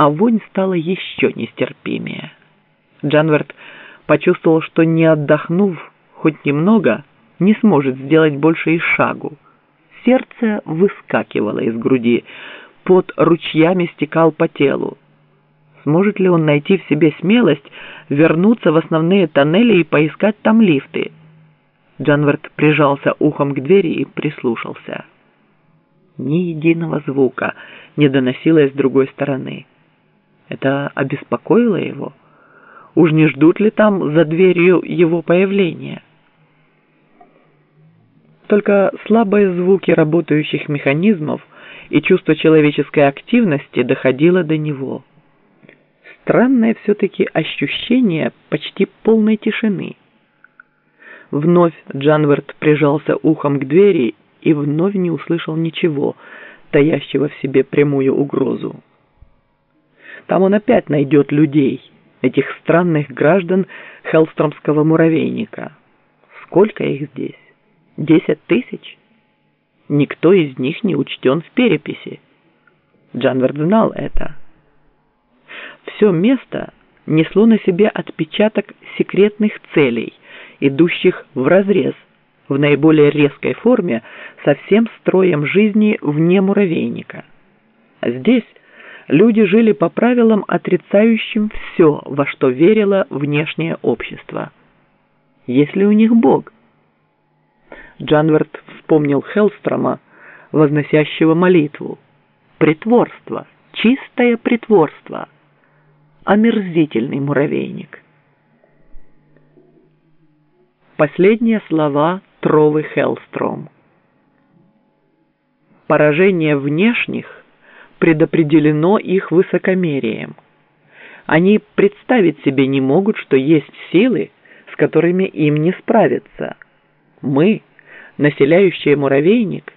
а вонь стала еще нестерпимее. Джанверт почувствовал, что не отдохнув хоть немного, не сможет сделать больше и шагу. Сердце выскакивало из груди, под ручьями стекал по телу. Сможет ли он найти в себе смелость вернуться в основные тоннели и поискать там лифты? Джанверт прижался ухом к двери и прислушался. Ни единого звука не доносилось с другой стороны. Это обеспокоило его. Уж не ждут ли там за дверью его появления? Только слабые звуки работающих механизмов и чувство человеческой активности доходило до него. Странное все-таки ощущение почти полной тишины. Вновь Джанверт прижался ухом к двери и вновь не услышал ничего, таящего в себе прямую угрозу. Там он опять найдет людей, этих странных граждан Хелстромского муравейника. Сколько их здесь? Десять тысяч? Никто из них не учтен в переписи. Джанверт знал это. Все место несло на себе отпечаток секретных целей, идущих вразрез, в наиболее резкой форме, со всем строем жизни вне муравейника. Здесь люди жили по правилам, отрицающим все, во что верило внешнее общество. Есть ли у них Бог? Джанверт вспомнил Хелстрома, возносящего молитву. Притворство, чистое притворство, омерзительный муравейник. Последние слова Тровы Хелстром. Поражение внешних предопределено их высокомерием. Они представить себе не могут, что есть силы, с которыми им не справиться. Мы, населяющие муравейник,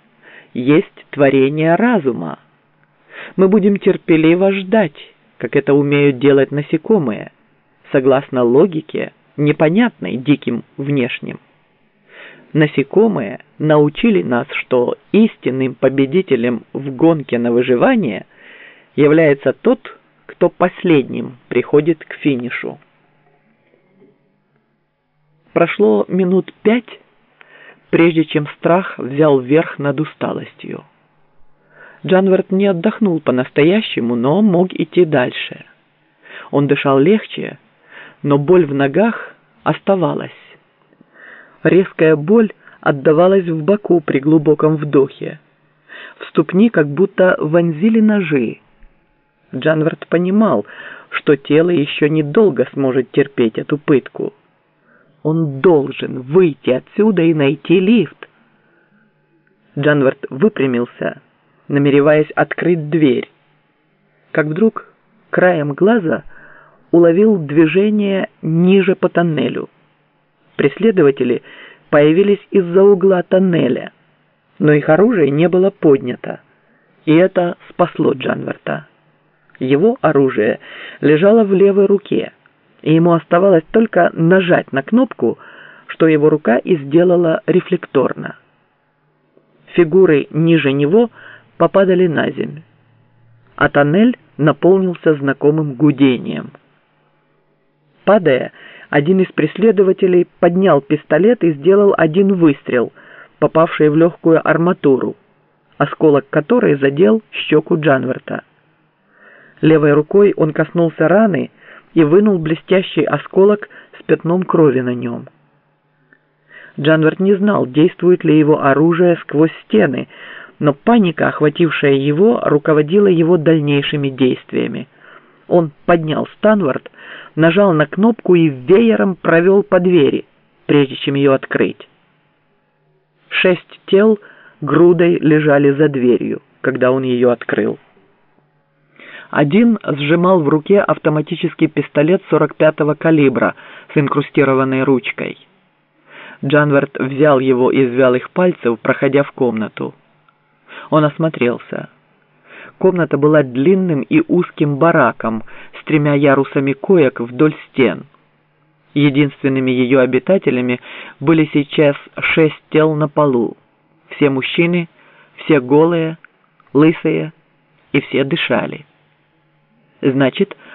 есть творение разума. Мы будем терпеливо ждать, как это умеют делать насекомые, согласно логике, непонятной диким внешним. Насекомые научили нас, что истинным победителем в гонке на выживание является тот, кто последним приходит к финишу. Прошло минут пять, прежде чем страх взял верх над усталостью. Джанверт не отдохнул по-настоящему, но мог идти дальше. Он дышал легче, но боль в ногах оставалась. Резкая боль отдавалась в боку при глубоком вдохе. В ступни как будто вонзили ножи. Джанверт понимал, что тело еще недолго сможет терпеть эту пытку. Он должен выйти отсюда и найти лифт. Джанверт выпрямился, намереваясь открыть дверь. Как вдруг краем глаза уловил движение ниже по тоннелю. Преследователи появились из-за угла тоннеля, но их оружие не было поднято, и это спасло Джанверта. Его оружие лежало в левой руке, и ему оставалось только нажать на кнопку, что его рука и сделала рефлекторно. Фигуры ниже него попадали на землю, а тоннель наполнился знакомым гудением. Падая, один из преследователей поднял пистолет и сделал один выстрел, попавший в легкую арматуру, осколок которой задел щеку Джанверта. Левой рукой он коснулся раны и вынул блестящий осколок с пятном крови на нем. Джанверт не знал, действует ли его оружие сквозь стены, но паника, охватившая его, руководила его дальнейшими действиями. Он поднял Станвард, нажал на кнопку и веером провел по двери, прежде чем ее открыть. Шесть тел грудой лежали за дверью, когда он ее открыл. Один сжимал в руке автоматический пистолет 45-го калибра с инкрустированной ручкой. Джанверт взял его из вялых пальцев, проходя в комнату. Он осмотрелся. Комната была длинным и узким бараком с тремя ярусами коек вдоль стен. Единственными ее обитателями были сейчас шесть тел на полу. Все мужчины, все голые, лысые и все дышали. Значит,